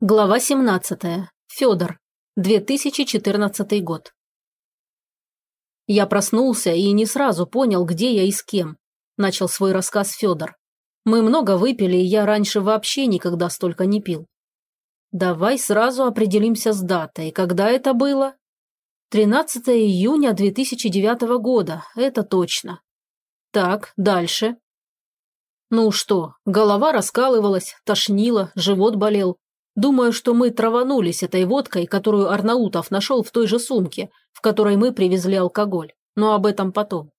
Глава 17. Федор. 2014 год. Я проснулся и не сразу понял, где я и с кем. Начал свой рассказ Федор. Мы много выпили, и я раньше вообще никогда столько не пил. Давай сразу определимся с датой. Когда это было? 13 июня 2009 года, это точно. Так, дальше. Ну что, голова раскалывалась, тошнило, живот болел. Думаю, что мы траванулись этой водкой, которую Арнаутов нашел в той же сумке, в которой мы привезли алкоголь. Но об этом потом.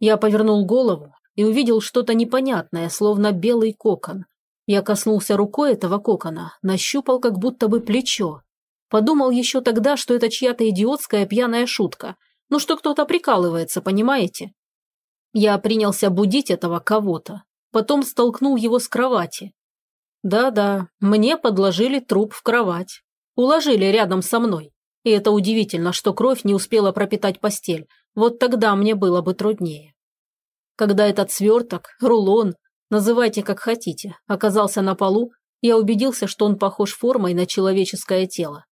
Я повернул голову и увидел что-то непонятное, словно белый кокон. Я коснулся рукой этого кокона, нащупал как будто бы плечо. Подумал еще тогда, что это чья-то идиотская пьяная шутка. Ну что кто-то прикалывается, понимаете? Я принялся будить этого кого-то. Потом столкнул его с кровати. Да-да, мне подложили труп в кровать. Уложили рядом со мной. И это удивительно, что кровь не успела пропитать постель. Вот тогда мне было бы труднее. Когда этот сверток, рулон, называйте как хотите, оказался на полу, я убедился, что он похож формой на человеческое тело.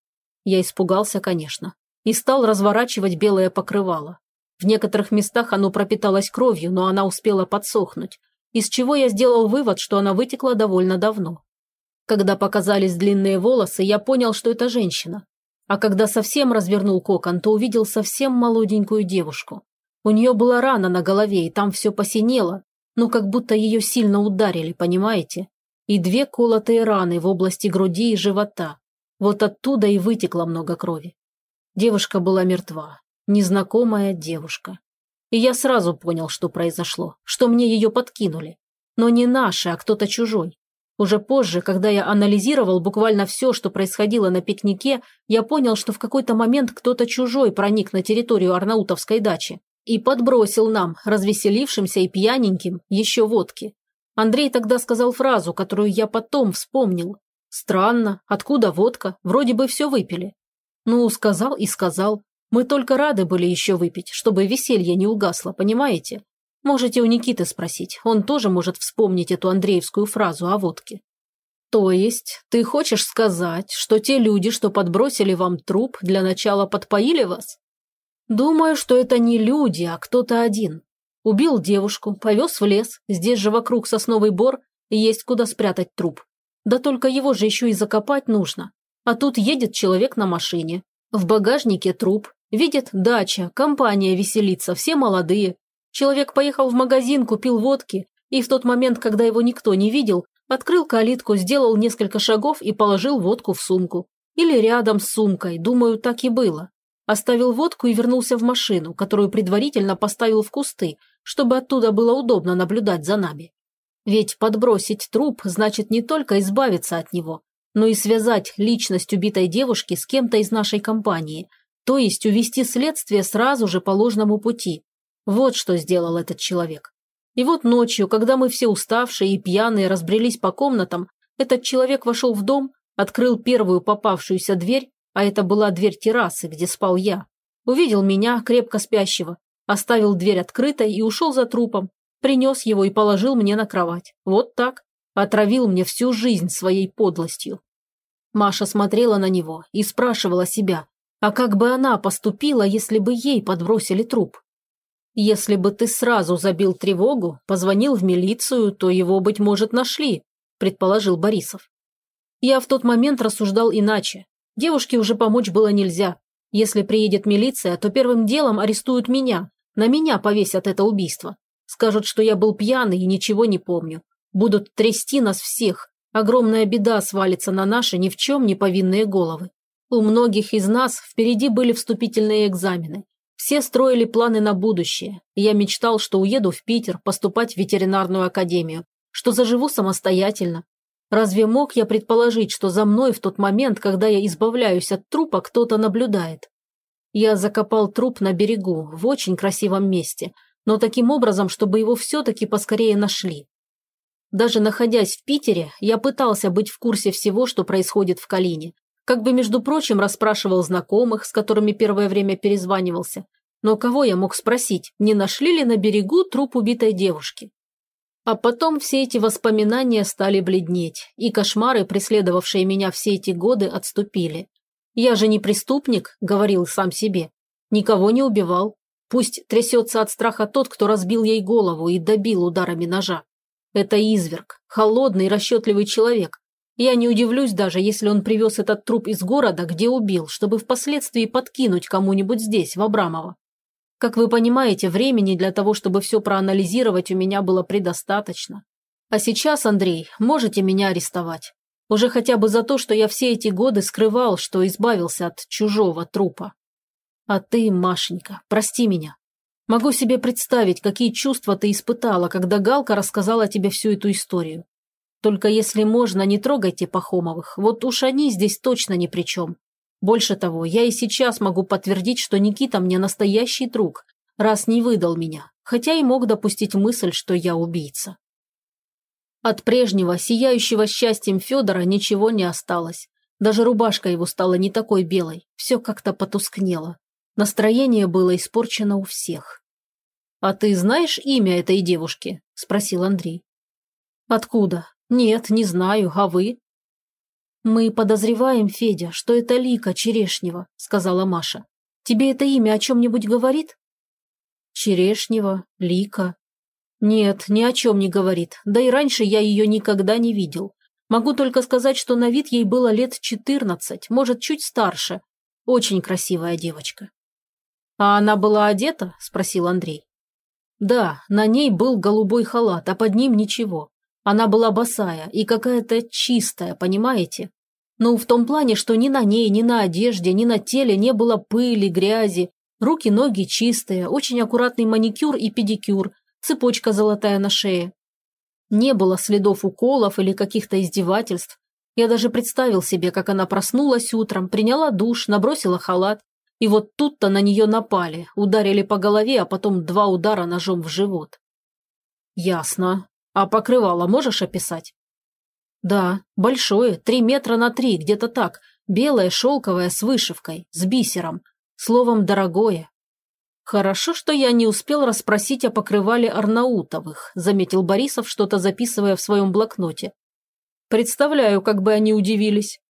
Я испугался, конечно, и стал разворачивать белое покрывало. В некоторых местах оно пропиталось кровью, но она успела подсохнуть, из чего я сделал вывод, что она вытекла довольно давно. Когда показались длинные волосы, я понял, что это женщина. А когда совсем развернул кокон, то увидел совсем молоденькую девушку. У нее была рана на голове, и там все посинело, ну как будто ее сильно ударили, понимаете? И две колотые раны в области груди и живота. Вот оттуда и вытекло много крови. Девушка была мертва. Незнакомая девушка. И я сразу понял, что произошло, что мне ее подкинули. Но не наши, а кто-то чужой. Уже позже, когда я анализировал буквально все, что происходило на пикнике, я понял, что в какой-то момент кто-то чужой проник на территорию Арнаутовской дачи и подбросил нам, развеселившимся и пьяненьким, еще водки. Андрей тогда сказал фразу, которую я потом вспомнил. «Странно, откуда водка? Вроде бы все выпили». Ну, сказал и сказал. Мы только рады были еще выпить, чтобы веселье не угасло, понимаете? Можете у Никиты спросить, он тоже может вспомнить эту Андреевскую фразу о водке. То есть, ты хочешь сказать, что те люди, что подбросили вам труп, для начала подпоили вас? Думаю, что это не люди, а кто-то один. Убил девушку, повез в лес, здесь же вокруг сосновый бор, есть куда спрятать труп. Да только его же еще и закопать нужно. А тут едет человек на машине. В багажнике труп, Видит, дача, компания веселится, все молодые. Человек поехал в магазин, купил водки, и в тот момент, когда его никто не видел, открыл калитку, сделал несколько шагов и положил водку в сумку. Или рядом с сумкой, думаю, так и было. Оставил водку и вернулся в машину, которую предварительно поставил в кусты, чтобы оттуда было удобно наблюдать за нами. Ведь подбросить труп значит не только избавиться от него, но и связать личность убитой девушки с кем-то из нашей компании – то есть увести следствие сразу же по ложному пути. Вот что сделал этот человек. И вот ночью, когда мы все уставшие и пьяные разбрелись по комнатам, этот человек вошел в дом, открыл первую попавшуюся дверь, а это была дверь террасы, где спал я. Увидел меня, крепко спящего, оставил дверь открытой и ушел за трупом, принес его и положил мне на кровать. Вот так. Отравил мне всю жизнь своей подлостью. Маша смотрела на него и спрашивала себя, а как бы она поступила, если бы ей подбросили труп? Если бы ты сразу забил тревогу, позвонил в милицию, то его, быть может, нашли, предположил Борисов. Я в тот момент рассуждал иначе. Девушке уже помочь было нельзя. Если приедет милиция, то первым делом арестуют меня. На меня повесят это убийство. Скажут, что я был пьяный и ничего не помню. Будут трясти нас всех. Огромная беда свалится на наши ни в чем не повинные головы. У многих из нас впереди были вступительные экзамены. Все строили планы на будущее. Я мечтал, что уеду в Питер поступать в ветеринарную академию, что заживу самостоятельно. Разве мог я предположить, что за мной в тот момент, когда я избавляюсь от трупа, кто-то наблюдает? Я закопал труп на берегу, в очень красивом месте, но таким образом, чтобы его все-таки поскорее нашли. Даже находясь в Питере, я пытался быть в курсе всего, что происходит в Калине, как бы, между прочим, расспрашивал знакомых, с которыми первое время перезванивался. Но кого я мог спросить, не нашли ли на берегу труп убитой девушки? А потом все эти воспоминания стали бледнеть, и кошмары, преследовавшие меня все эти годы, отступили. «Я же не преступник», — говорил сам себе. «Никого не убивал. Пусть трясется от страха тот, кто разбил ей голову и добил ударами ножа. Это изверг, холодный, расчетливый человек. Я не удивлюсь даже, если он привез этот труп из города, где убил, чтобы впоследствии подкинуть кому-нибудь здесь, в Абрамово. Как вы понимаете, времени для того, чтобы все проанализировать, у меня было предостаточно. А сейчас, Андрей, можете меня арестовать. Уже хотя бы за то, что я все эти годы скрывал, что избавился от чужого трупа. А ты, Машенька, прости меня. Могу себе представить, какие чувства ты испытала, когда Галка рассказала тебе всю эту историю. Только если можно, не трогайте Пахомовых, вот уж они здесь точно ни при чем. Больше того, я и сейчас могу подтвердить, что Никита мне настоящий друг, раз не выдал меня, хотя и мог допустить мысль, что я убийца. От прежнего, сияющего счастьем Федора ничего не осталось. Даже рубашка его стала не такой белой, все как-то потускнело. Настроение было испорчено у всех. «А ты знаешь имя этой девушки?» – спросил Андрей. «Откуда? Нет, не знаю, а вы?» «Мы подозреваем, Федя, что это Лика Черешнева», – сказала Маша. «Тебе это имя о чем-нибудь говорит?» «Черешнева, Лика. Нет, ни о чем не говорит, да и раньше я ее никогда не видел. Могу только сказать, что на вид ей было лет четырнадцать, может, чуть старше. Очень красивая девочка. «А она была одета?» – спросил Андрей. «Да, на ней был голубой халат, а под ним ничего. Она была босая и какая-то чистая, понимаете? Ну, в том плане, что ни на ней, ни на одежде, ни на теле не было пыли, грязи. Руки-ноги чистые, очень аккуратный маникюр и педикюр, цепочка золотая на шее. Не было следов уколов или каких-то издевательств. Я даже представил себе, как она проснулась утром, приняла душ, набросила халат. И вот тут-то на нее напали, ударили по голове, а потом два удара ножом в живот. Ясно. А покрывало можешь описать? Да, большое, три метра на три, где-то так. Белое, шелковое, с вышивкой, с бисером. Словом, дорогое. «Хорошо, что я не успел расспросить о покрывале Арнаутовых», заметил Борисов, что-то записывая в своем блокноте. «Представляю, как бы они удивились».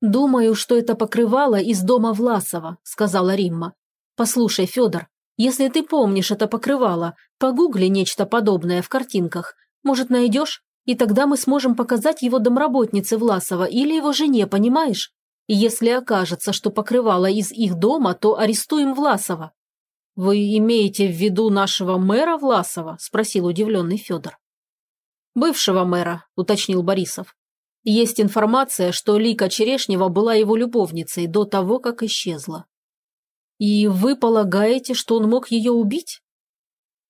«Думаю, что это покрывало из дома Власова», сказала Римма. «Послушай, Федор, если ты помнишь это покрывало, погугли нечто подобное в картинках. Может, найдешь? И тогда мы сможем показать его домработнице Власова или его жене, понимаешь? И если окажется, что покрывало из их дома, то арестуем Власова. «Вы имеете в виду нашего мэра Власова?» – спросил удивленный Федор. «Бывшего мэра», – уточнил Борисов. «Есть информация, что Лика Черешнева была его любовницей до того, как исчезла». «И вы полагаете, что он мог ее убить?»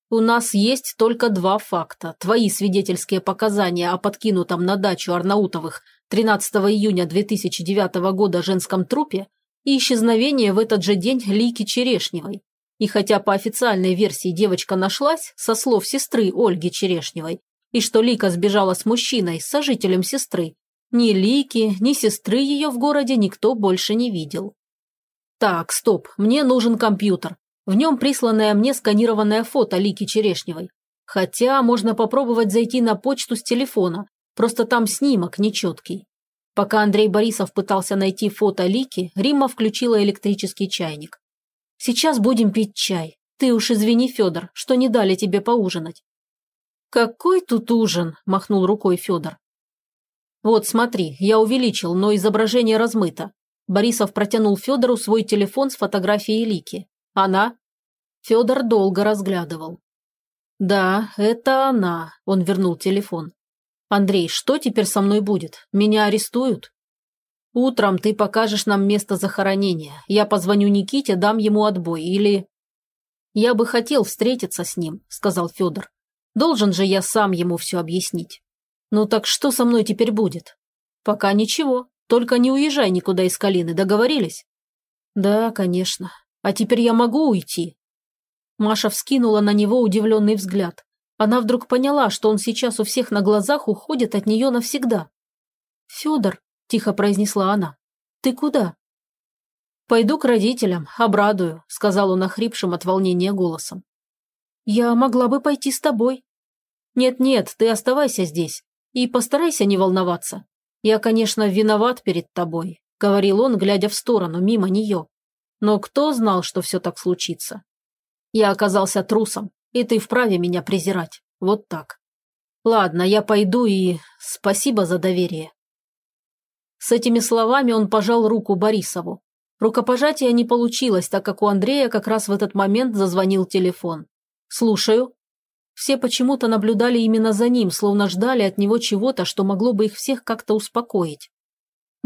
«У нас есть только два факта. Твои свидетельские показания о подкинутом на дачу Арнаутовых 13 июня 2009 года женском трупе и исчезновение в этот же день Лики Черешневой. И хотя по официальной версии девочка нашлась, со слов сестры Ольги Черешневой, и что Лика сбежала с мужчиной, сожителем сестры, ни Лики, ни сестры ее в городе никто больше не видел. Так, стоп, мне нужен компьютер. В нем присланное мне сканированное фото Лики Черешневой. Хотя можно попробовать зайти на почту с телефона, просто там снимок нечеткий. Пока Андрей Борисов пытался найти фото Лики, Римма включила электрический чайник. Сейчас будем пить чай. Ты уж извини, Федор, что не дали тебе поужинать». «Какой тут ужин?» – махнул рукой Федор. «Вот смотри, я увеличил, но изображение размыто». Борисов протянул Федору свой телефон с фотографией Лики. «Она?» Федор долго разглядывал. «Да, это она», – он вернул телефон. «Андрей, что теперь со мной будет? Меня арестуют?» Утром ты покажешь нам место захоронения. Я позвоню Никите, дам ему отбой. Или... Я бы хотел встретиться с ним, сказал Федор. Должен же я сам ему все объяснить. Ну так что со мной теперь будет? Пока ничего. Только не уезжай никуда из Калины, договорились? Да, конечно. А теперь я могу уйти? Маша вскинула на него удивленный взгляд. Она вдруг поняла, что он сейчас у всех на глазах уходит от нее навсегда. «Федор», – тихо произнесла она. «Ты куда?» «Пойду к родителям, обрадую», – сказал он охрипшим от волнения голосом. «Я могла бы пойти с тобой». «Нет-нет, ты оставайся здесь и постарайся не волноваться. Я, конечно, виноват перед тобой», – говорил он, глядя в сторону, мимо нее. «Но кто знал, что все так случится? Я оказался трусом, и ты вправе меня презирать. Вот так. Ладно, я пойду и спасибо за доверие». С этими словами он пожал руку Борисову. Рукопожатия не получилось, так как у Андрея как раз в этот момент зазвонил телефон. «Слушаю». Все почему-то наблюдали именно за ним, словно ждали от него чего-то, что могло бы их всех как-то успокоить.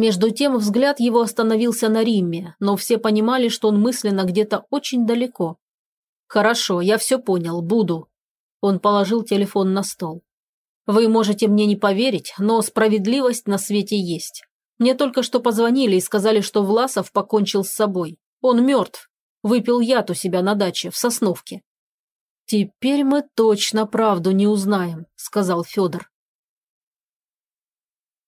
Между тем взгляд его остановился на Римме, но все понимали, что он мысленно где-то очень далеко. «Хорошо, я все понял, буду». Он положил телефон на стол. «Вы можете мне не поверить, но справедливость на свете есть. Мне только что позвонили и сказали, что Власов покончил с собой. Он мертв. Выпил яд у себя на даче, в Сосновке. «Теперь мы точно правду не узнаем», – сказал Федор.